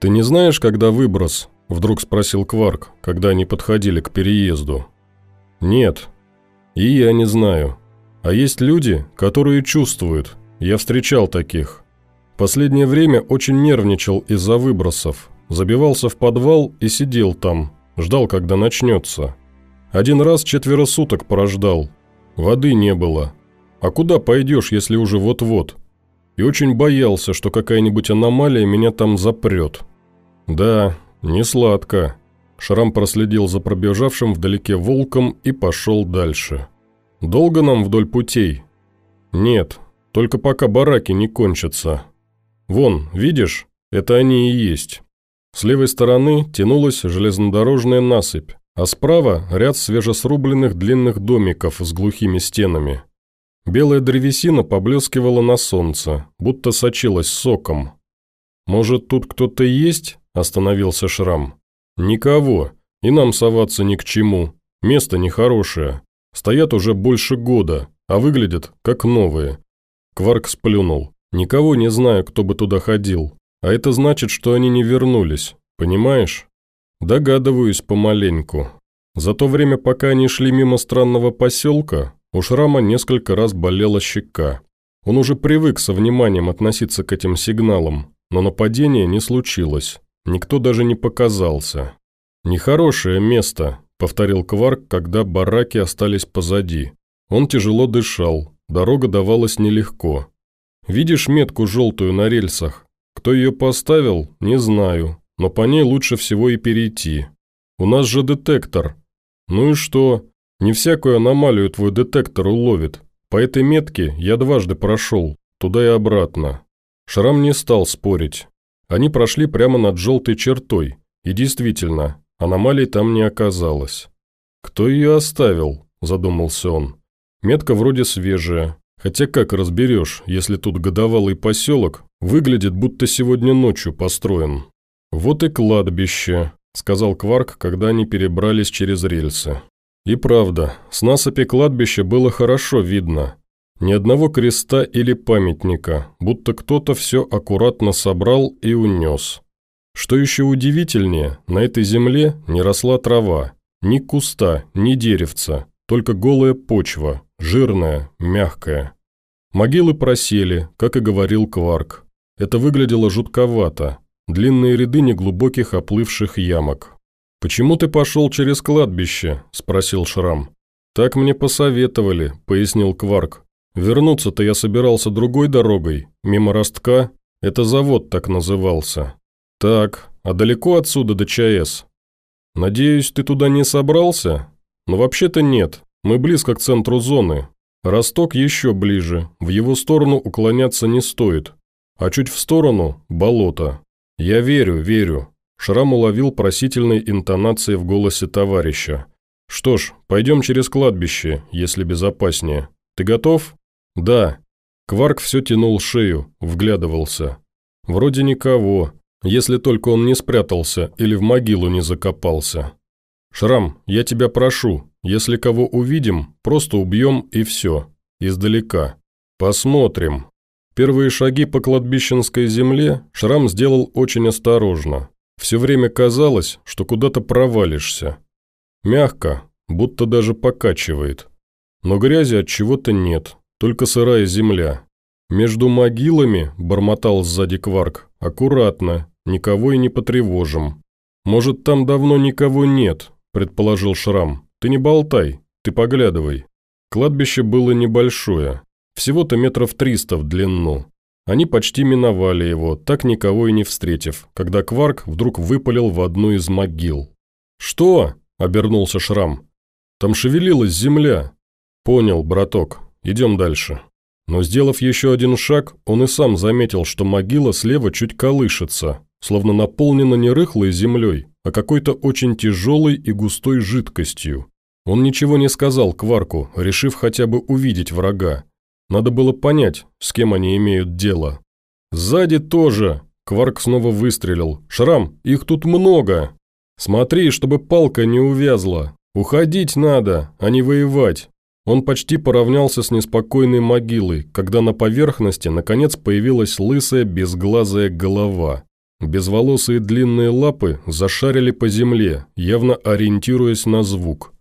«Ты не знаешь, когда выброс?» – вдруг спросил Кварк, когда они подходили к переезду. «Нет. И я не знаю. А есть люди, которые чувствуют. Я встречал таких. Последнее время очень нервничал из-за выбросов. Забивался в подвал и сидел там, ждал, когда начнется. Один раз четверо суток прождал. Воды не было. А куда пойдешь, если уже вот-вот? И очень боялся, что какая-нибудь аномалия меня там запрет. Да, не сладко. Шрам проследил за пробежавшим вдалеке волком и пошел дальше. «Долго нам вдоль путей?» «Нет, только пока бараки не кончатся. Вон, видишь, это они и есть». С левой стороны тянулась железнодорожная насыпь, а справа ряд свежесрубленных длинных домиков с глухими стенами. Белая древесина поблескивала на солнце, будто сочилась соком. «Может, тут кто-то есть?» – остановился Шрам. «Никого, и нам соваться ни к чему. Место нехорошее. Стоят уже больше года, а выглядят как новые». Кварк сплюнул. «Никого не знаю, кто бы туда ходил. А это значит, что они не вернулись, понимаешь? Догадываюсь помаленьку. За то время, пока они шли мимо странного поселка, у Шрама несколько раз болела щека. Он уже привык со вниманием относиться к этим сигналам, но нападения не случилось. Никто даже не показался. «Нехорошее место», – повторил Кварк, когда бараки остались позади. Он тяжело дышал, дорога давалась нелегко. «Видишь метку желтую на рельсах? Кто ее поставил, не знаю, но по ней лучше всего и перейти. У нас же детектор. Ну и что? Не всякую аномалию твой детектор уловит. По этой метке я дважды прошел, туда и обратно. Шрам не стал спорить. Они прошли прямо над желтой чертой, и действительно, аномалий там не оказалось. «Кто ее оставил?» – задумался он. «Метка вроде свежая, хотя как разберешь, если тут годовалый поселок, Выглядит, будто сегодня ночью построен. Вот и кладбище», – сказал Кварк, когда они перебрались через рельсы. И правда, с насыпи кладбища было хорошо видно. Ни одного креста или памятника, будто кто-то все аккуратно собрал и унес. Что еще удивительнее, на этой земле не росла трава, ни куста, ни деревца, только голая почва, жирная, мягкая. Могилы просели, как и говорил Кварк. Это выглядело жутковато. Длинные ряды неглубоких оплывших ямок. «Почему ты пошел через кладбище?» – спросил Шрам. «Так мне посоветовали», – пояснил Кварк. «Вернуться-то я собирался другой дорогой, мимо ростка. Это завод так назывался». «Так, а далеко отсюда до ЧАЭС?» «Надеюсь, ты туда не собрался?» «Но вообще-то нет, мы близко к центру зоны. Росток еще ближе, в его сторону уклоняться не стоит, а чуть в сторону – болото. Я верю, верю. Шрам уловил просительной интонации в голосе товарища. Что ж, пойдем через кладбище, если безопаснее. Ты готов? Да. Кварк все тянул шею, вглядывался. Вроде никого, если только он не спрятался или в могилу не закопался. «Шрам, я тебя прошу, если кого увидим, просто убьем и все. Издалека. Посмотрим». Первые шаги по кладбищенской земле Шрам сделал очень осторожно. Все время казалось, что куда-то провалишься. Мягко, будто даже покачивает. Но грязи от чего-то нет, только сырая земля. Между могилами, бормотал сзади Кварк, аккуратно, никого и не потревожим. Может, там давно никого нет, предположил Шрам. Ты не болтай, ты поглядывай. Кладбище было небольшое, всего-то метров триста в длину. Они почти миновали его, так никого и не встретив, когда Кварк вдруг выпалил в одну из могил. «Что?» – обернулся Шрам. «Там шевелилась земля». «Понял, браток. Идем дальше». Но сделав еще один шаг, он и сам заметил, что могила слева чуть колышется, словно наполнена не рыхлой землей, а какой-то очень тяжелой и густой жидкостью. Он ничего не сказал Кварку, решив хотя бы увидеть врага, надо было понять, с кем они имеют дело. «Сзади тоже!» Кварк снова выстрелил. «Шрам, их тут много! Смотри, чтобы палка не увязла! Уходить надо, а не воевать!» Он почти поравнялся с неспокойной могилой, когда на поверхности наконец появилась лысая безглазая голова. Безволосые длинные лапы зашарили по земле, явно ориентируясь на звук.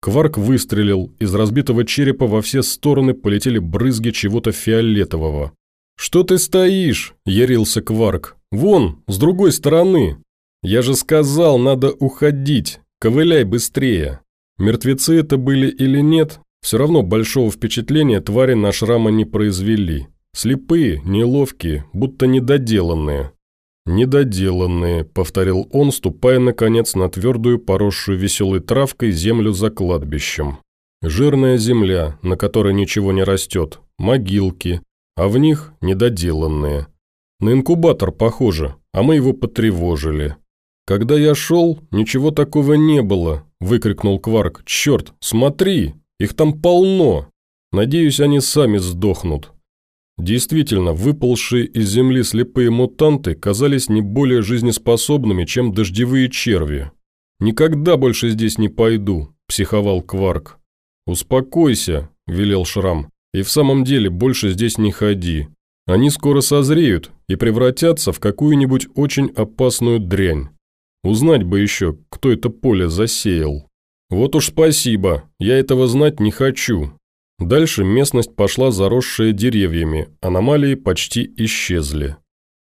Кварк выстрелил, из разбитого черепа во все стороны полетели брызги чего-то фиолетового. «Что ты стоишь?» – ярился Кварк. «Вон, с другой стороны!» «Я же сказал, надо уходить! Ковыляй быстрее!» Мертвецы это были или нет, все равно большого впечатления твари на шрама не произвели. Слепые, неловкие, будто недоделанные. «Недоделанные», — повторил он, ступая, наконец, на твердую, поросшую веселой травкой землю за кладбищем. Жирная земля, на которой ничего не растет, могилки, а в них недоделанные. На инкубатор похоже, а мы его потревожили. «Когда я шел, ничего такого не было», – выкрикнул Кварк. «Черт, смотри, их там полно! Надеюсь, они сами сдохнут». Действительно, выползшие из земли слепые мутанты казались не более жизнеспособными, чем дождевые черви. «Никогда больше здесь не пойду», – психовал Кварк. «Успокойся», – велел Шрам. «И в самом деле больше здесь не ходи. Они скоро созреют и превратятся в какую-нибудь очень опасную дрянь. Узнать бы еще, кто это поле засеял. Вот уж спасибо, я этого знать не хочу. Дальше местность пошла заросшая деревьями, аномалии почти исчезли.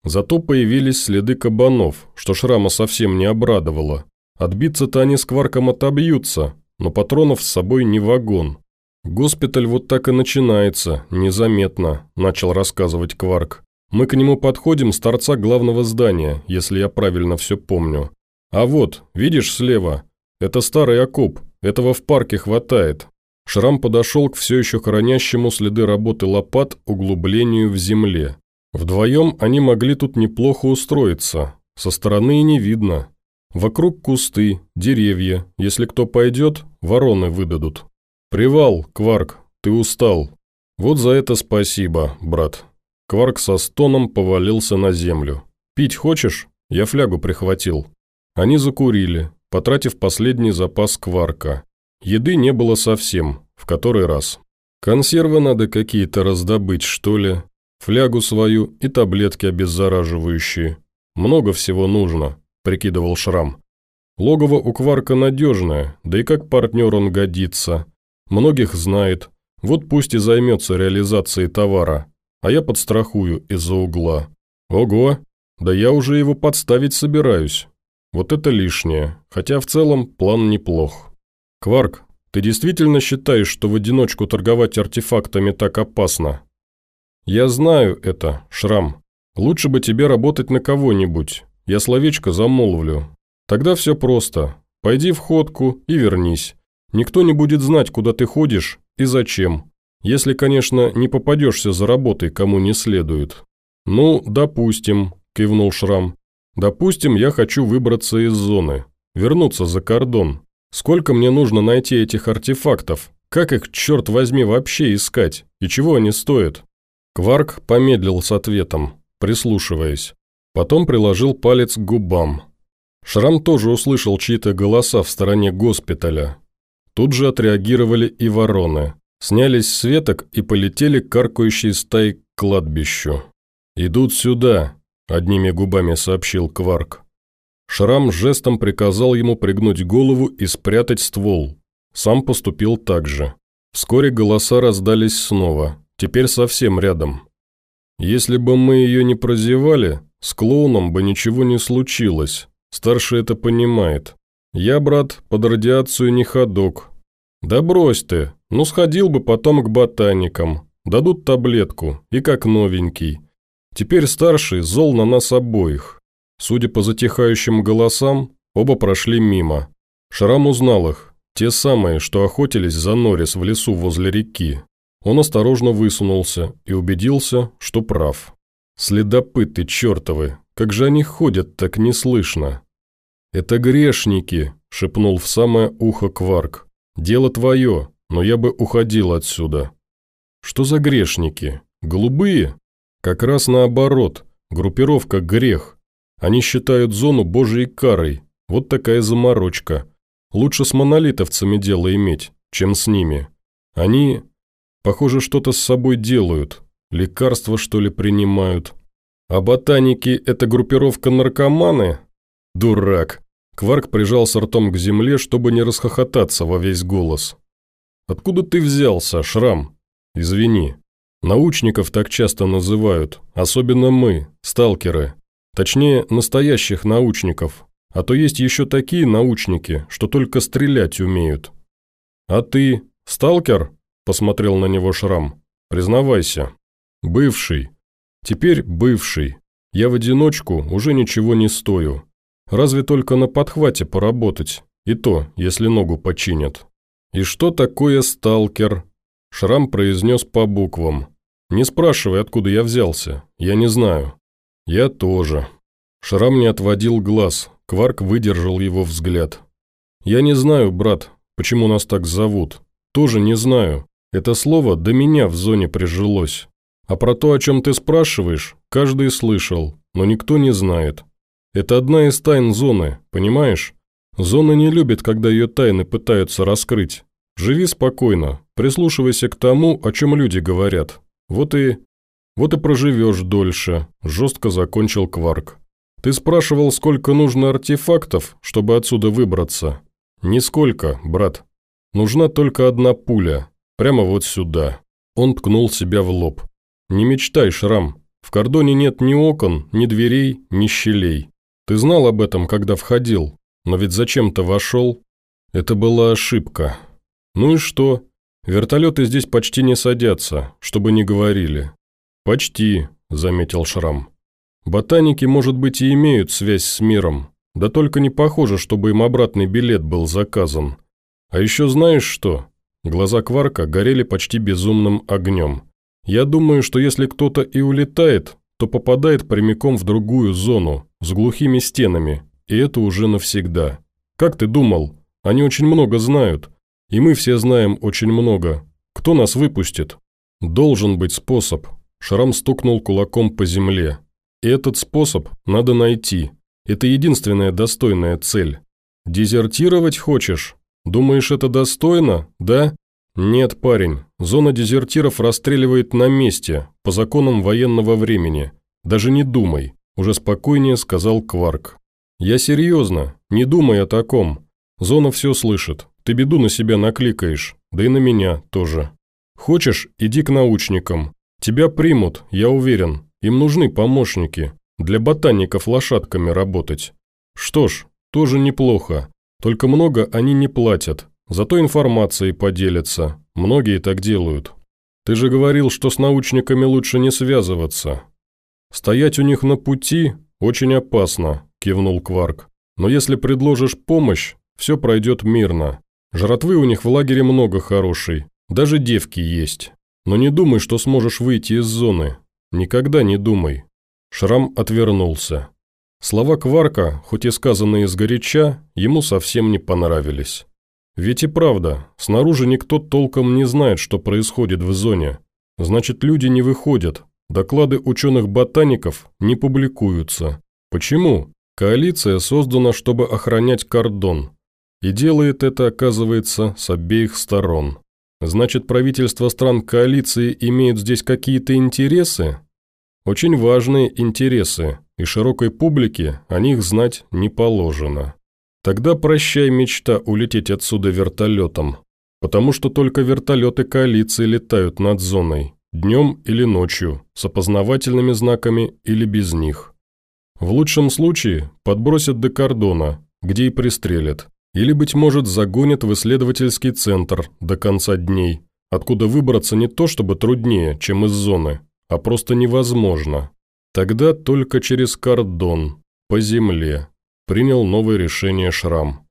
Зато появились следы кабанов, что шрама совсем не обрадовало. Отбиться-то они кварком отобьются, но патронов с собой не вагон. «Госпиталь вот так и начинается, незаметно», – начал рассказывать Кварк. «Мы к нему подходим с торца главного здания, если я правильно все помню. А вот, видишь слева? Это старый окоп, этого в парке хватает. Шрам подошел к все еще хранящему следы работы лопат углублению в земле. Вдвоем они могли тут неплохо устроиться. Со стороны и не видно. Вокруг кусты, деревья. Если кто пойдет, вороны выдадут. «Привал, Кварк, ты устал. Вот за это спасибо, брат». Кварк со стоном повалился на землю. «Пить хочешь? Я флягу прихватил». Они закурили, потратив последний запас кварка. Еды не было совсем, в который раз. Консервы надо какие-то раздобыть, что ли, флягу свою и таблетки обеззараживающие. Много всего нужно, прикидывал Шрам. Логово у Кварка надежное, да и как партнер он годится. Многих знает, вот пусть и займется реализацией товара, а я подстрахую из-за угла. Ого, да я уже его подставить собираюсь. Вот это лишнее, хотя в целом план неплох. Кварк, ты действительно считаешь, что в одиночку торговать артефактами так опасно? Я знаю это, Шрам. Лучше бы тебе работать на кого-нибудь. Я словечко замолвлю. Тогда все просто. Пойди в ходку и вернись. Никто не будет знать, куда ты ходишь и зачем. Если, конечно, не попадешься за работой, кому не следует. Ну, допустим, кивнул Шрам. Допустим, я хочу выбраться из зоны, вернуться за кордон. Сколько мне нужно найти этих артефактов? Как их, черт возьми, вообще искать? И чего они стоят?» Кварк помедлил с ответом, прислушиваясь. Потом приложил палец к губам. Шрам тоже услышал чьи-то голоса в стороне госпиталя. Тут же отреагировали и вороны. Снялись с веток и полетели каркающие стаи к кладбищу. «Идут сюда», – одними губами сообщил Кварк. Шрам жестом приказал ему пригнуть голову и спрятать ствол. Сам поступил так же. Вскоре голоса раздались снова, теперь совсем рядом. «Если бы мы ее не прозевали, с клоуном бы ничего не случилось. Старший это понимает. Я, брат, под радиацию не ходок. Да брось ты, ну сходил бы потом к ботаникам. Дадут таблетку, и как новенький. Теперь старший зол на нас обоих. Судя по затихающим голосам, оба прошли мимо. Шрам узнал их, те самые, что охотились за Норрис в лесу возле реки. Он осторожно высунулся и убедился, что прав. «Следопыты чертовы, как же они ходят так неслышно!» «Это грешники», – шепнул в самое ухо Кварк. «Дело твое, но я бы уходил отсюда». «Что за грешники? Голубые?» Как раз наоборот, группировка «Грех». Они считают зону божьей карой. Вот такая заморочка. Лучше с монолитовцами дело иметь, чем с ними. Они, похоже, что-то с собой делают. Лекарства, что ли, принимают. А ботаники – это группировка наркоманы? Дурак. Кварк прижался ртом к земле, чтобы не расхохотаться во весь голос. «Откуда ты взялся, Шрам? Извини. Научников так часто называют, особенно мы, сталкеры. Точнее, настоящих научников. А то есть еще такие научники, что только стрелять умеют. А ты сталкер?» – посмотрел на него Шрам. «Признавайся». «Бывший. Теперь бывший. Я в одиночку уже ничего не стою. Разве только на подхвате поработать, и то, если ногу починят. И что такое сталкер? Шрам произнес по буквам. Не спрашивай, откуда я взялся, я не знаю. Я тоже. Шрам не отводил глаз, Кварк выдержал его взгляд. «Я не знаю, брат, почему нас так зовут. Тоже не знаю. Это слово до меня в зоне прижилось. А про то, о чем ты спрашиваешь, каждый слышал, но никто не знает. Это одна из тайн зоны, понимаешь? Зона не любит, когда ее тайны пытаются раскрыть. Живи спокойно, прислушивайся к тому, о чем люди говорят. Вот и... вот и проживешь дольше», – жестко закончил Кварк. «Ты спрашивал, сколько нужно артефактов, чтобы отсюда выбраться?» «Нисколько, брат. Нужна только одна пуля. Прямо вот сюда». Он ткнул себя в лоб. «Не мечтай, Шрам. В кордоне нет ни окон, ни дверей, ни щелей. Ты знал об этом, когда входил, но ведь зачем-то вошел. Это была ошибка. Ну и что? Вертолеты здесь почти не садятся, чтобы не говорили. Почти, заметил Шрам. Ботаники, может быть, и имеют связь с миром, да только не похоже, чтобы им обратный билет был заказан. А еще знаешь что? Глаза Кварка горели почти безумным огнем. Я думаю, что если кто-то и улетает, то попадает прямиком в другую зону, с глухими стенами, и это уже навсегда. Как ты думал? Они очень много знают. И мы все знаем очень много. Кто нас выпустит? Должен быть способ. Шрам стукнул кулаком по земле. И этот способ надо найти. Это единственная достойная цель. Дезертировать хочешь? Думаешь, это достойно, да? Нет, парень, зона дезертиров расстреливает на месте, по законам военного времени. Даже не думай. Уже спокойнее сказал Кварк. «Я серьезно, не думай о таком. Зона все слышит, ты беду на себя накликаешь, да и на меня тоже. Хочешь, иди к научникам. Тебя примут, я уверен. Им нужны помощники. Для ботаников лошадками работать. Что ж, тоже неплохо. Только много они не платят. Зато информацией поделятся. Многие так делают. Ты же говорил, что с научниками лучше не связываться. «Стоять у них на пути очень опасно», – кивнул Кварк. «Но если предложишь помощь, все пройдет мирно. Жратвы у них в лагере много хорошей, даже девки есть. Но не думай, что сможешь выйти из зоны. Никогда не думай». Шрам отвернулся. Слова Кварка, хоть и сказанные сгоряча, ему совсем не понравились. Ведь и правда, снаружи никто толком не знает, что происходит в зоне. Значит, люди не выходят, Доклады ученых-ботаников не публикуются. Почему? Коалиция создана, чтобы охранять кордон. И делает это, оказывается, с обеих сторон. Значит, правительства стран коалиции имеют здесь какие-то интересы? Очень важные интересы, и широкой публике о них знать не положено. Тогда прощай мечта улететь отсюда вертолетом, потому что только вертолеты коалиции летают над зоной. Днем или ночью, с опознавательными знаками или без них. В лучшем случае подбросят до кордона, где и пристрелят. Или, быть может, загонят в исследовательский центр до конца дней, откуда выбраться не то чтобы труднее, чем из зоны, а просто невозможно. Тогда только через кордон, по земле, принял новое решение Шрам.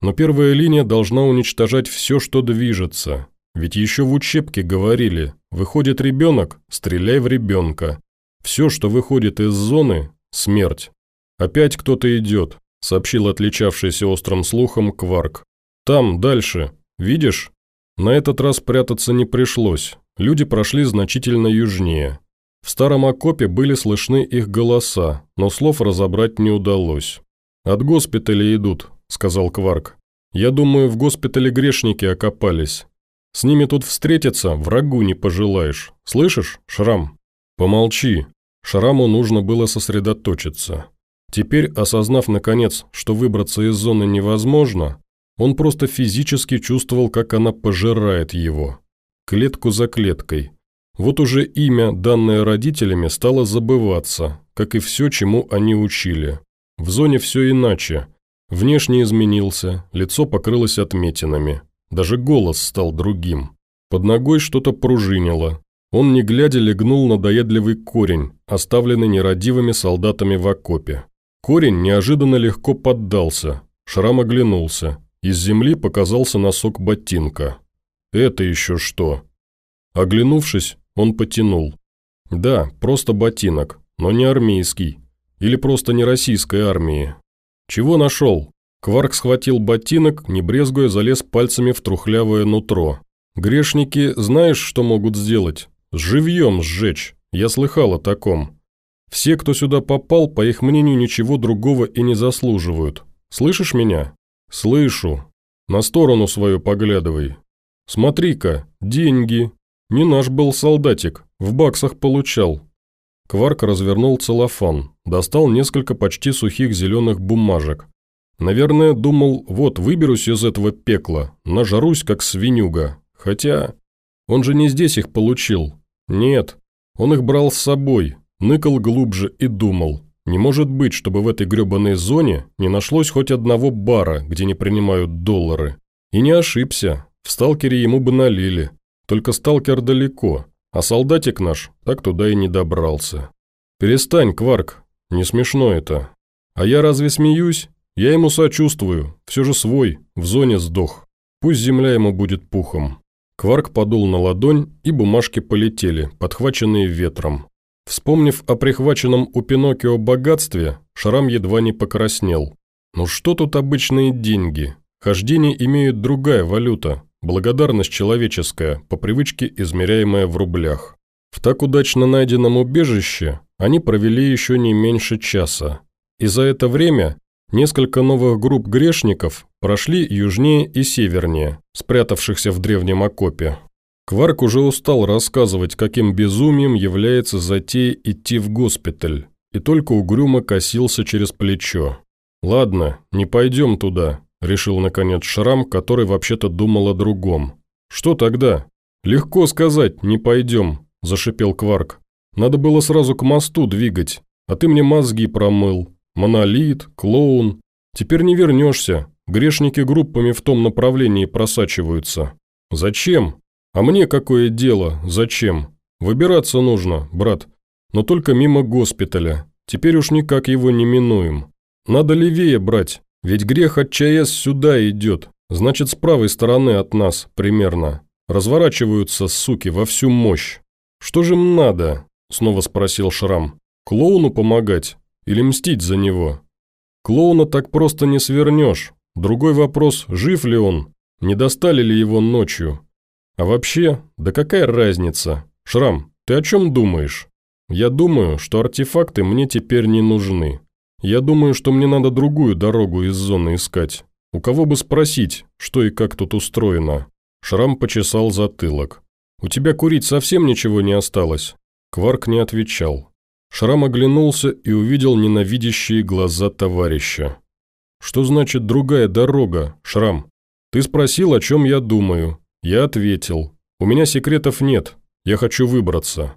Но первая линия должна уничтожать все, что движется, ведь еще в учебке говорили, выходит ребенок, стреляй в ребенка. Все, что выходит из зоны – смерть. Опять кто-то идет, сообщил отличавшийся острым слухом Кварк. Там, дальше, видишь? На этот раз прятаться не пришлось, люди прошли значительно южнее. В старом окопе были слышны их голоса, но слов разобрать не удалось. «От госпиталя идут», – сказал Кварк. «Я думаю, в госпитале грешники окопались. С ними тут встретиться врагу не пожелаешь. Слышишь, Шрам?» «Помолчи». Шараму нужно было сосредоточиться. Теперь, осознав наконец, что выбраться из зоны невозможно, он просто физически чувствовал, как она пожирает его. Клетку за клеткой. Вот уже имя, данное родителями, стало забываться, как и все, чему они учили. В зоне все иначе. Внешне изменился, лицо покрылось отметинами. Даже голос стал другим. Под ногой что-то пружинило. Он, не глядя, легнул на доедливый корень, оставленный нерадивыми солдатами в окопе. Корень неожиданно легко поддался. Шрам оглянулся. Из земли показался носок ботинка. «Это еще что?» Оглянувшись, он потянул. «Да, просто ботинок, но не армейский. Или просто не российской армии. Чего нашел?» Кварк схватил ботинок, не брезгуя, залез пальцами в трухлявое нутро. «Грешники знаешь, что могут сделать? С живьем сжечь. Я слыхал о таком. Все, кто сюда попал, по их мнению, ничего другого и не заслуживают. Слышишь меня?» «Слышу. На сторону свою поглядывай. Смотри-ка, деньги. Не наш был солдатик, в баксах получал». Кварк развернул целлофан, достал несколько почти сухих зеленых бумажек. Наверное, думал, вот, выберусь из этого пекла, нажарусь, как свинюга. Хотя, он же не здесь их получил. Нет, он их брал с собой, ныкал глубже и думал. Не может быть, чтобы в этой гребаной зоне не нашлось хоть одного бара, где не принимают доллары. И не ошибся, в сталкере ему бы налили. Только сталкер далеко, а солдатик наш так туда и не добрался. «Перестань, Кварк, не смешно это. А я разве смеюсь? Я ему сочувствую, все же свой, в зоне сдох. Пусть земля ему будет пухом». Кварк подул на ладонь, и бумажки полетели, подхваченные ветром. Вспомнив о прихваченном у Пиноккио богатстве, Шрам едва не покраснел. «Ну что тут обычные деньги? Хождение имеют другая валюта, благодарность человеческая, по привычке измеряемая в рублях. В так удачно найденном убежище они провели еще не меньше часа. И за это время несколько новых групп грешников прошли южнее и севернее, спрятавшихся в древнем окопе. Кварк уже устал рассказывать, каким безумием является затея идти в госпиталь, и только угрюмо косился через плечо. «Ладно, не пойдем туда», – решил наконец Шрам, который вообще-то думал о другом. «Что тогда?» «Легко сказать, не пойдем», – зашипел Кварк. «Надо было сразу к мосту двигать, а ты мне мозги промыл. Монолит, клоун. Теперь не вернешься, грешники группами в том направлении просачиваются. Зачем? А мне какое дело, зачем? Выбираться нужно, брат, но только мимо госпиталя. Теперь уж никак его не минуем. Надо левее брать, ведь грех от ЧАЭС сюда идет, значит, с правой стороны от нас, примерно. Разворачиваются, суки, во всю мощь. Что же им надо? Снова спросил Шрам. Клоуну помогать? Или мстить за него? Клоуна так просто не свернешь. Другой вопрос, жив ли он? Не достали ли его ночью? А вообще, да какая разница? Шрам, ты о чем думаешь? Я думаю, что артефакты мне теперь не нужны. Я думаю, что мне надо другую дорогу из зоны искать. У кого бы спросить, что и как тут устроено?» Шрам почесал затылок. «У тебя курить совсем ничего не осталось?» Кварк не отвечал. Шрам оглянулся и увидел ненавидящие глаза товарища. «Что значит другая дорога, Шрам? Ты спросил, о чем я думаю. Я ответил. У меня секретов нет. Я хочу выбраться».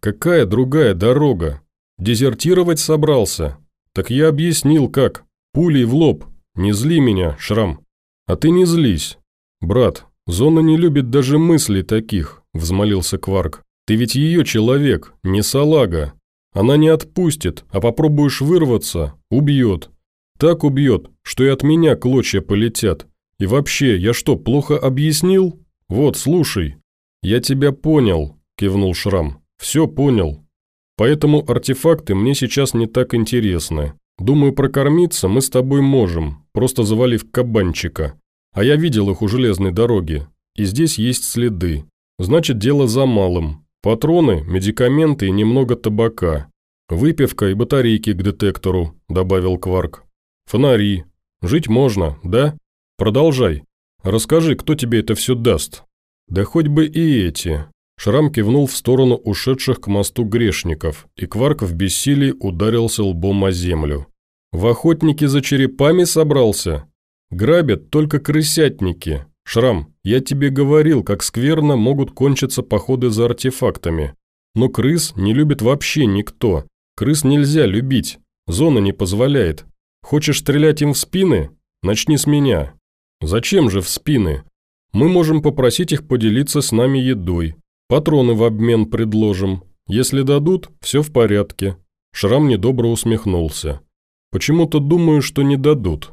«Какая другая дорога? Дезертировать собрался?» «Так я объяснил, как. Пулей в лоб. Не зли меня, Шрам. А ты не злись. Брат, зона не любит даже мыслей таких», – взмолился Кварк. «Ты ведь ее человек, не салага. Она не отпустит, а попробуешь вырваться – убьет. Так убьет, что и от меня клочья полетят. И вообще, я что, плохо объяснил? Вот, слушай». «Я тебя понял», – кивнул Шрам. «Все понял. Поэтому артефакты мне сейчас не так интересны. Думаю, прокормиться мы с тобой можем, просто завалив кабанчика. А я видел их у железной дороги. И здесь есть следы. Значит, дело за малым. Патроны, медикаменты и немного табака. Выпивка и батарейки к детектору», – добавил Кварк. «Фонари. Жить можно, да? Продолжай. Расскажи, кто тебе это все даст». «Да хоть бы и эти. Шрам кивнул в сторону ушедших к мосту грешников, и Кварк в бессилии ударился лбом о землю. «В охотники за черепами собрался? Грабят только крысятники. Шрам, я тебе говорил, как скверно могут кончиться походы за артефактами. Но крыс не любит вообще никто. Крыс нельзя любить. Зона не позволяет. Хочешь стрелять им в спины? Начни с меня. Зачем же в спины? Мы можем попросить их поделиться с нами едой. Патроны в обмен предложим. Если дадут, все в порядке». Шрам недобро усмехнулся. «Почему-то думаю, что не дадут».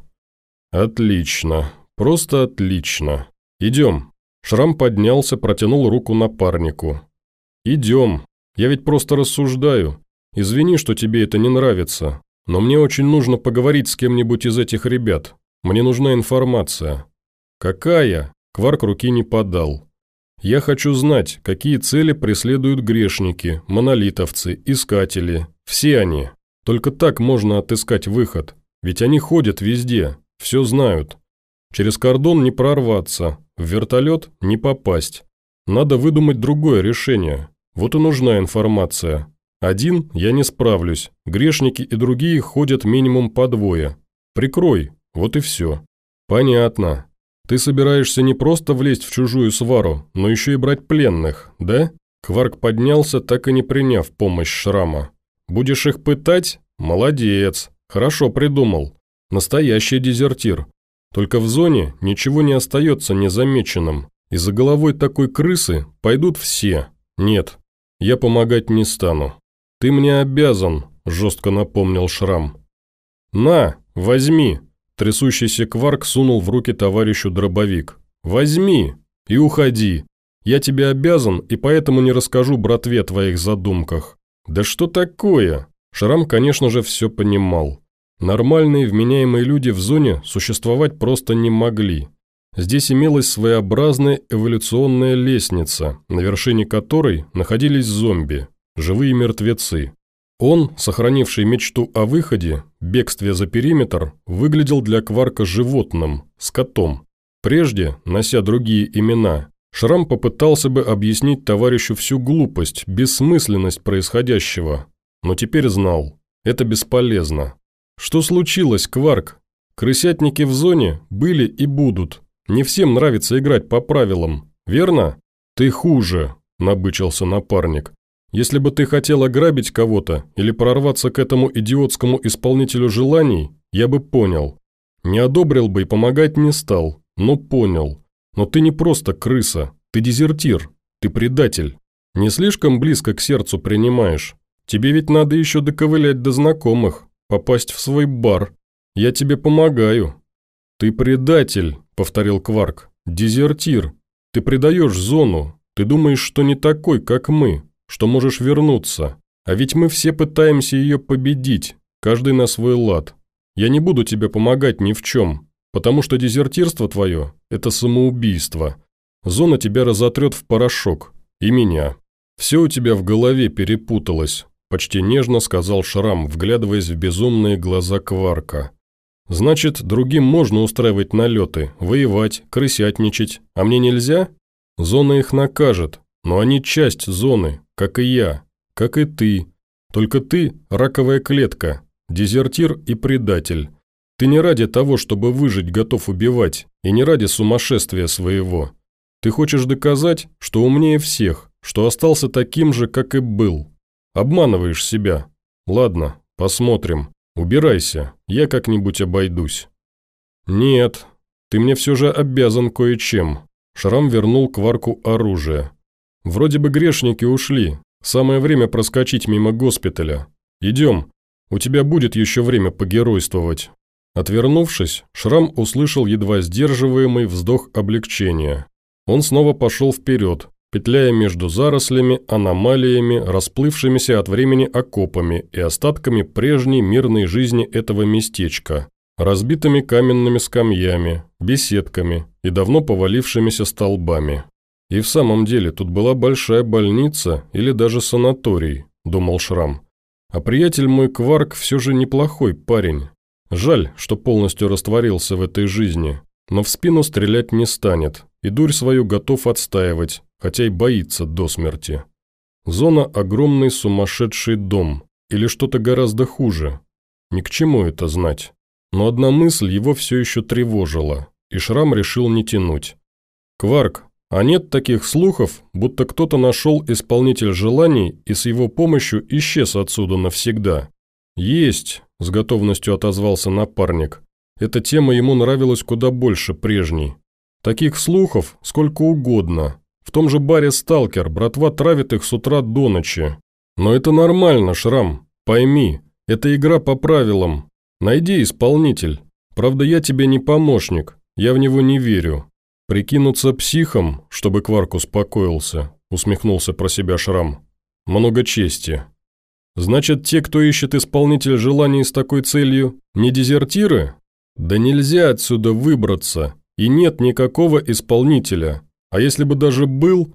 «Отлично. Просто отлично. Идем». Шрам поднялся, протянул руку напарнику. «Идем. Я ведь просто рассуждаю. Извини, что тебе это не нравится, но мне очень нужно поговорить с кем-нибудь из этих ребят. Мне нужна информация». «Какая?» Кварк руки не подал. Я хочу знать, какие цели преследуют грешники, монолитовцы, искатели. Все они. Только так можно отыскать выход. Ведь они ходят везде, все знают. Через кордон не прорваться, в вертолет не попасть. Надо выдумать другое решение. Вот и нужна информация. Один я не справлюсь, грешники и другие ходят минимум по двое. Прикрой, вот и все. Понятно. «Ты собираешься не просто влезть в чужую свару, но еще и брать пленных, да?» Кварк поднялся, так и не приняв помощь Шрама. «Будешь их пытать? Молодец. Хорошо придумал. Настоящий дезертир. Только в зоне ничего не остается незамеченным. И за головой такой крысы пойдут все. Нет, я помогать не стану. Ты мне обязан», – жестко напомнил Шрам. «На, возьми», Трясущийся кварк сунул в руки товарищу дробовик. «Возьми и уходи. Я тебе обязан и поэтому не расскажу братве о твоих задумках». «Да что такое?» Шрам, конечно же, все понимал. Нормальные вменяемые люди в зоне существовать просто не могли. Здесь имелась своеобразная эволюционная лестница, на вершине которой находились зомби, живые мертвецы. Он, сохранивший мечту о выходе, бегстве за периметр, выглядел для Кварка животным, скотом. Прежде, нося другие имена, Шрам попытался бы объяснить товарищу всю глупость, бессмысленность происходящего, но теперь знал, это бесполезно. Что случилось, Кварк? Крысятники в зоне были и будут. Не всем нравится играть по правилам, верно? Ты хуже, набычился напарник. Если бы ты хотел ограбить кого-то или прорваться к этому идиотскому исполнителю желаний, я бы понял. Не одобрил бы и помогать не стал, но понял. Но ты не просто крыса, ты дезертир, ты предатель. Не слишком близко к сердцу принимаешь. Тебе ведь надо еще доковылять до знакомых, попасть в свой бар. Я тебе помогаю». «Ты предатель», — повторил Кварк, — «дезертир. Ты предаешь зону. Ты думаешь, что не такой, как мы что можешь вернуться. А ведь мы все пытаемся ее победить, каждый на свой лад. Я не буду тебе помогать ни в чем, потому что дезертирство твое – это самоубийство. Зона тебя разотрет в порошок. И меня. Все у тебя в голове перепуталось», – почти нежно сказал Шрам, вглядываясь в безумные глаза Кварка. «Значит, другим можно устраивать налеты, воевать, крысятничать, а мне нельзя? Зона их накажет, но они часть зоны, как и я, как и ты. Только ты – раковая клетка, дезертир и предатель. Ты не ради того, чтобы выжить, готов убивать, и не ради сумасшествия своего. Ты хочешь доказать, что умнее всех, что остался таким же, как и был. Обманываешь себя. Ладно, посмотрим. Убирайся, я как-нибудь обойдусь. Нет, ты мне все же обязан кое-чем. Шрам вернул Кварку оружие. Вроде бы грешники ушли. Самое время проскочить мимо госпиталя. Идем. У тебя будет еще время погеройствовать». Отвернувшись, Шрам услышал едва сдерживаемый вздох облегчения. Он снова пошел вперед, петляя между зарослями, аномалиями, расплывшимися от времени окопами и остатками прежней мирной жизни этого местечка, разбитыми каменными скамьями, беседками и давно повалившимися столбами. И в самом деле тут была большая больница или даже санаторий, думал Шрам. А приятель мой Кварк все же неплохой парень. Жаль, что полностью растворился в этой жизни, но в спину стрелять не станет, и дурь свою готов отстаивать, хотя и боится до смерти. Зона – огромный сумасшедший дом, или что-то гораздо хуже. Ни к чему это знать. Но одна мысль его все еще тревожила, и Шрам решил не тянуть. «Кварк, а нет таких слухов, будто кто-то нашел исполнитель желаний и с его помощью исчез отсюда навсегда?» «Есть», – с готовностью отозвался напарник. Эта тема ему нравилась куда больше прежней. Таких слухов сколько угодно. В том же баре «Сталкер» братва травит их с утра до ночи. Но это нормально, Шрам. Пойми, это игра по правилам. Найди исполнитель. Правда, я тебе не помощник. Я в него не верю. Прикинуться психом, чтобы Кварк успокоился, усмехнулся про себя Шрам. Много чести. Значит, те, кто ищет исполнитель желаний с такой целью, не дезертиры? Да нельзя отсюда выбраться, и нет никакого исполнителя. А если бы даже был,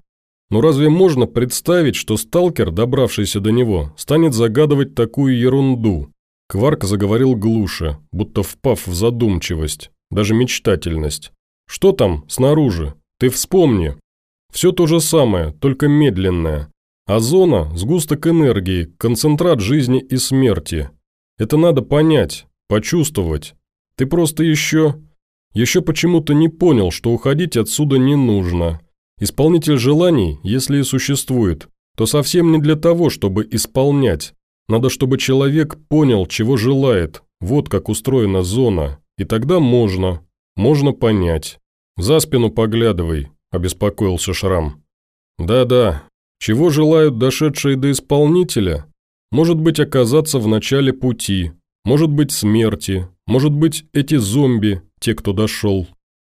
ну разве можно представить, что сталкер, добравшийся до него, станет загадывать такую ерунду? Кварк заговорил глуше, будто впав в задумчивость, даже мечтательность. «Что там, снаружи? Ты вспомни. Все то же самое, только медленное. А зона – сгусток энергии, концентрат жизни и смерти. Это надо понять, почувствовать. Ты просто еще... Еще почему-то не понял, что уходить отсюда не нужно. Исполнитель желаний, если и существует, то совсем не для того, чтобы исполнять. Надо, чтобы человек понял, чего желает. Вот как устроена зона. И тогда можно. Можно понять. За спину поглядывай, обеспокоился Шрам. Да-да. Чего желают дошедшие до исполнителя? Может быть, оказаться в начале пути. Может быть, смерти. Может быть, эти зомби, те, кто дошел.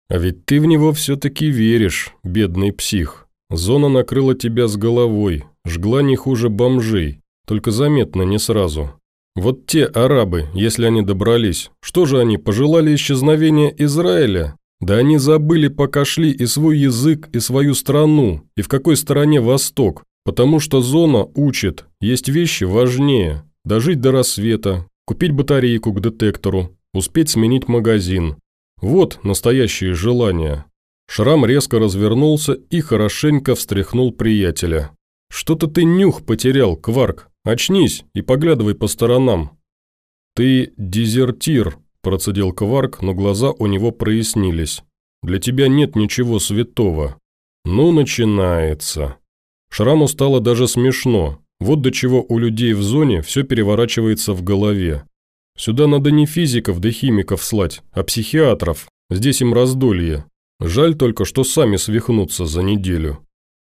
А ведь ты в него все-таки веришь, бедный псих. Зона накрыла тебя с головой, жгла не хуже бомжей, только заметно не сразу. Вот те арабы, если они добрались, что же они, пожелали исчезновения Израиля? Да они забыли, пока шли и свой язык, и свою страну, и в какой стороне Восток, потому что зона учит, есть вещи важнее. Дожить до рассвета, купить батарейку к детектору, успеть сменить магазин, вот настоящие желания. Шрам резко развернулся и хорошенько встряхнул приятеля. «Что-то ты нюх потерял, Кварк. Очнись и поглядывай по сторонам». «Ты дезертир», – процедил Кварк, но глаза у него прояснились. «Для тебя нет ничего святого». «Ну, начинается». Шраму стало даже смешно. Вот до чего у людей в зоне все переворачивается в голове. Сюда надо не физиков да химиков слать, а психиатров. Здесь им раздолье. Жаль только, что сами свихнутся за неделю.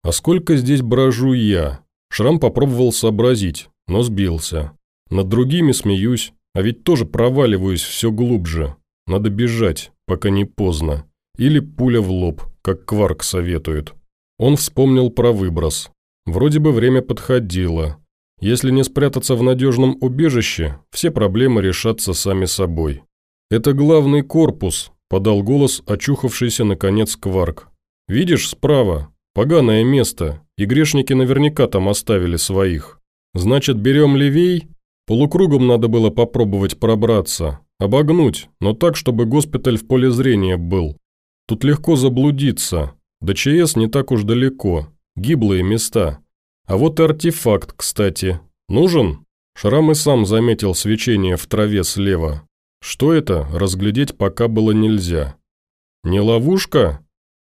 А сколько здесь брожу я? Шрам попробовал сообразить, но сбился. Над другими смеюсь, а ведь тоже проваливаюсь все глубже. Надо бежать, пока не поздно. Или пуля в лоб, как Кварк советует. Он вспомнил про выброс. Вроде бы время подходило. Если не спрятаться в надежном убежище, все проблемы решатся сами собой. «Это главный корпус», – подал голос очухавшийся наконец Кварк. «Видишь, справа? Поганое место, и грешники наверняка там оставили своих. Значит, берем левей? Полукругом надо было попробовать пробраться, обогнуть, но так, чтобы госпиталь в поле зрения был. Тут легко заблудиться. До ЧС не так уж далеко, гиблые места». А вот и артефакт, кстати. Нужен? Шрам и сам заметил свечение в траве слева. Что это, разглядеть пока было нельзя. Не ловушка?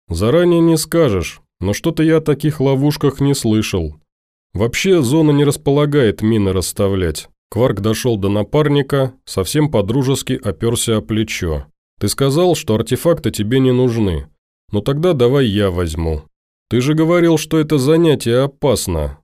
Заранее не скажешь, но что-то я о таких ловушках не слышал. Вообще, зона не располагает мины расставлять. Кварк дошел до напарника, совсем подружески оперся о плечо. «Ты сказал, что артефакты тебе не нужны. Ну тогда давай я возьму. «Ты же говорил, что это занятие опасно».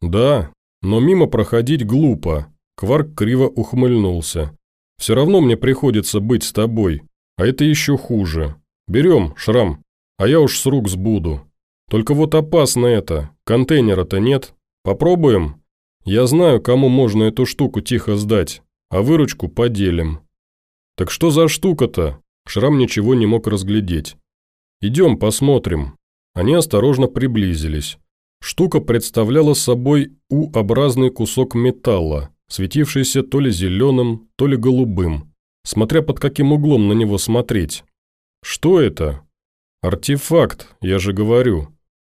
«Да, но мимо проходить глупо», – Кварк криво ухмыльнулся. «Все равно мне приходится быть с тобой, а это еще хуже. Берем, Шрам, а я уж с рук сбуду. Только вот опасно это, контейнера-то нет. Попробуем? Я знаю, кому можно эту штуку тихо сдать, а выручку поделим». «Так что за штука-то?» Шрам ничего не мог разглядеть. «Идем посмотрим». Они осторожно приблизились. Штука представляла собой U-образный кусок металла, светившийся то ли зеленым, то ли голубым, смотря под каким углом на него смотреть. Что это? Артефакт, я же говорю.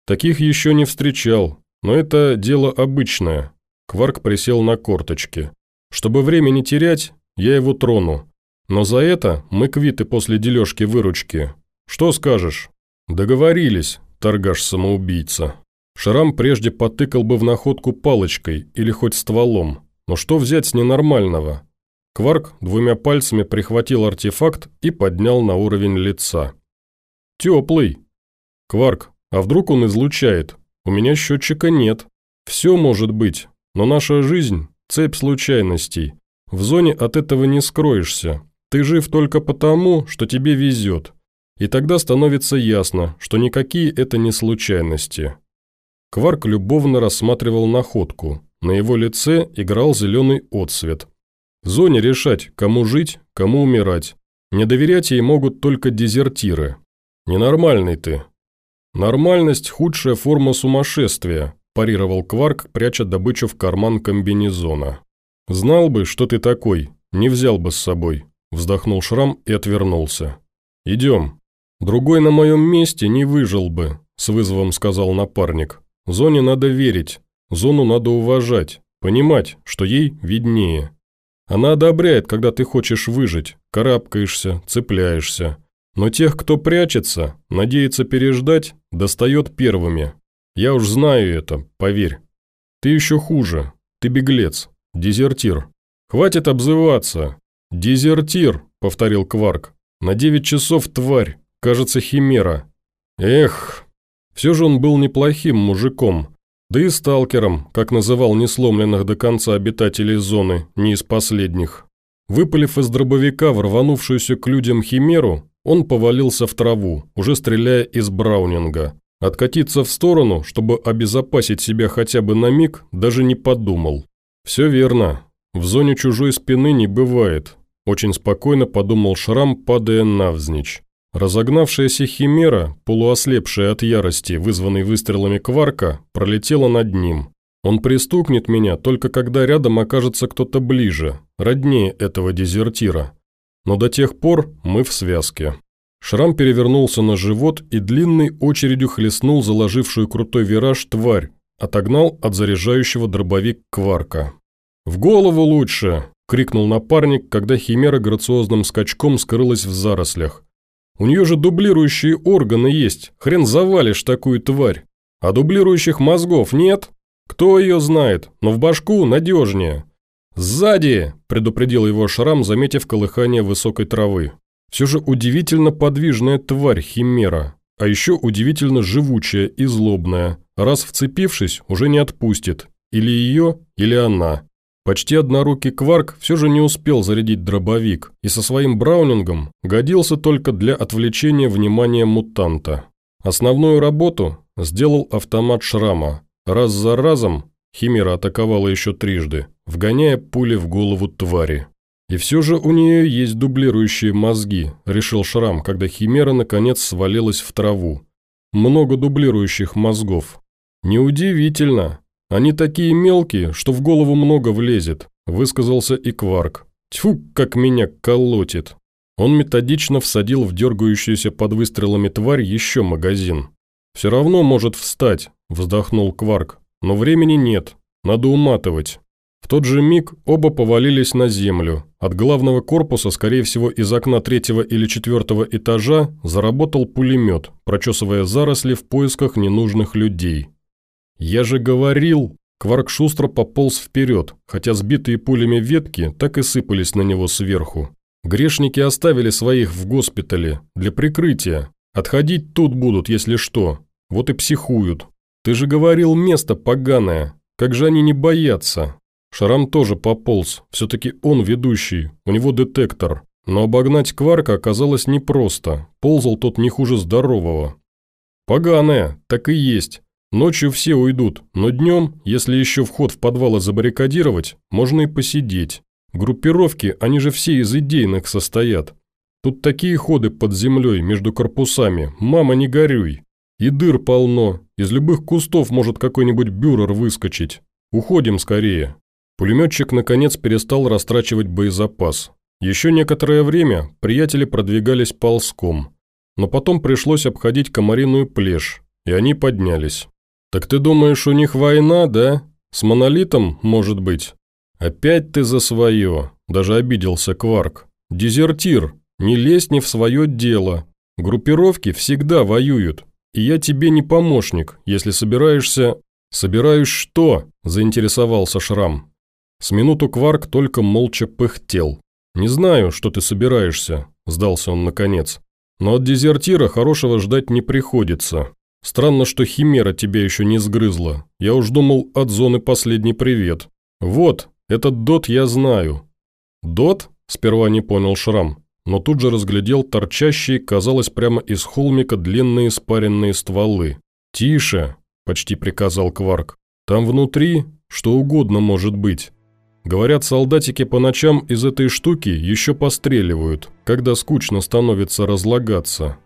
Таких еще не встречал, но это дело обычное. Кварк присел на корточки. Чтобы время не терять, я его трону. Но за это мы квиты после дележки выручки. Что скажешь? Договорились, торгаш-самоубийца. Шрам прежде потыкал бы в находку палочкой или хоть стволом. Но что взять с ненормального? Кварк двумя пальцами прихватил артефакт и поднял на уровень лица. «Теплый». «Кварк, а вдруг он излучает? У меня счетчика нет. Все может быть, но наша жизнь – цепь случайностей. В зоне от этого не скроешься. Ты жив только потому, что тебе везет. И тогда становится ясно, что никакие это не случайности». Кварк любовно рассматривал находку. На его лице играл зеленый отсвет. В зоне решать, кому жить, кому умирать. Не доверять ей могут только дезертиры. Ненормальный ты, «Нормальность – худшая форма сумасшествия», – парировал Кварк, пряча добычу в карман комбинезона. «Знал бы, что ты такой, не взял бы с собой», – вздохнул Шрам и отвернулся. «Идем. Другой на моем месте не выжил бы», – с вызовом сказал напарник. «Зоне надо верить, зону надо уважать, понимать, что ей виднее. Она одобряет, когда ты хочешь выжить, карабкаешься, цепляешься. Но тех, кто прячется, надеется переждать, достает первыми. Я уж знаю это, поверь. Ты еще хуже. Ты беглец. Дезертир. Хватит обзываться. Дезертир, повторил Кварк. На девять часов тварь. Кажется, химера. Эх. Все же он был неплохим мужиком. Да и сталкером, как называл несломленных до конца обитателей зоны, не из последних. Выпалив из дробовика в рванувшуюся к людям химеру, он повалился в траву, уже стреляя из браунинга. Откатиться в сторону, чтобы обезопасить себя хотя бы на миг, даже не подумал. «Все верно. В зоне чужой спины не бывает», – очень спокойно подумал Шрам, падая навзничь. Разогнавшаяся химера, полуослепшая от ярости, вызванной выстрелами кварка, пролетела над ним. Он пристукнет меня только когда рядом окажется кто-то ближе, роднее этого дезертира. Но до тех пор мы в связке. Шрам перевернулся на живот и длинной очередью хлестнул заложившую крутой вираж тварь, отогнал от заряжающего дробовик кварка. «В голову лучше!» – крикнул напарник, когда химера грациозным скачком скрылась в зарослях. «У нее же дублирующие органы есть, хрен завалишь такую тварь. А дублирующих мозгов нет? Кто ее знает, но в башку надежнее. «Сзади!» – предупредил его Шрам, заметив колыхание высокой травы. Все же удивительно подвижная тварь Химера, а еще удивительно живучая и злобная. Раз вцепившись, уже не отпустит. Или ее, или она. Почти однорукий кварк все же не успел зарядить дробовик, и со своим браунингом годился только для отвлечения внимания мутанта. Основную работу сделал автомат Шрама. Раз за разом Химера атаковала еще трижды, вгоняя пули в голову твари. «И все же у нее есть дублирующие мозги», – решил Шрам, когда Химера наконец свалилась в траву. «Много дублирующих мозгов». «Неудивительно. Они такие мелкие, что в голову много влезет», – высказался и Кварк. «Тьфу, как меня колотит». Он методично всадил в дергающуюся под выстрелами тварь еще магазин. «Все равно может встать», – вздохнул Кварк. Но времени нет, надо уматывать. В тот же миг оба повалились на землю. От главного корпуса, скорее всего, из окна третьего или четвертого этажа, заработал пулемет, прочесывая заросли в поисках ненужных людей. «Я же говорил!» Кварк шустро пополз вперед, хотя сбитые пулями ветки так и сыпались на него сверху. Грешники оставили своих в госпитале, для прикрытия. Отходить тут будут, если что. Вот и психуют. «Ты же говорил, место поганое. Как же они не боятся?» Шарам тоже пополз, все-таки он ведущий, у него детектор. Но обогнать Кварка оказалось непросто, ползал тот не хуже здорового. «Поганое, так и есть. Ночью все уйдут, но днем, если еще вход в подвалы забаррикадировать, можно и посидеть. Группировки, они же все из идейных состоят. Тут такие ходы под землей между корпусами, мама не горюй. И дыр полно, из любых кустов может какой-нибудь бюрер выскочить. Уходим скорее». Пулеметчик, наконец, перестал растрачивать боезапас. Еще некоторое время приятели продвигались ползком. Но потом пришлось обходить комариную плешь. и они поднялись. «Так ты думаешь, у них война, да? С монолитом, может быть?» «Опять ты за свое», – даже обиделся Кварк. «Дезертир, не лезь не в свое дело. Группировки всегда воюют, и я тебе не помощник, если собираешься...» «Собираюсь что?» – заинтересовался Шрам. С минуту Кварк только молча пыхтел. «Не знаю, что ты собираешься», – сдался он наконец. «Но от дезертира хорошего ждать не приходится. Странно, что Химера тебя еще не сгрызла. Я уж думал, от зоны последний привет. Вот, этот дот я знаю». «Дот?» – сперва не понял Шрам но тут же разглядел торчащие, казалось, прямо из холмика длинные спаренные стволы. «Тише!» – почти приказал Кварк. «Там внутри что угодно может быть. Говорят, солдатики по ночам из этой штуки еще постреливают, когда скучно становится разлагаться.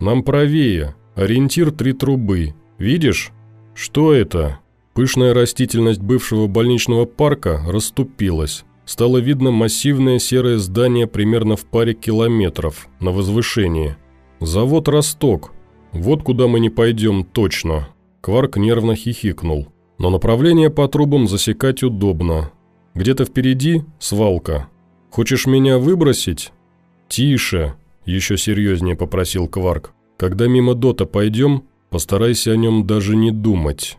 Нам правее, ориентир три трубы. Видишь? Что это?» Пышная растительность бывшего больничного парка расступилась стало видно массивное серое здание примерно в паре километров на возвышении. Завод «Росток». Вот куда мы не пойдем точно. Кварк нервно хихикнул. Но направление по трубам засекать удобно. Где-то впереди свалка. Хочешь меня выбросить? Тише, еще серьезнее попросил Кварк. Когда мимо Дота пойдем, постарайся о нем даже не думать.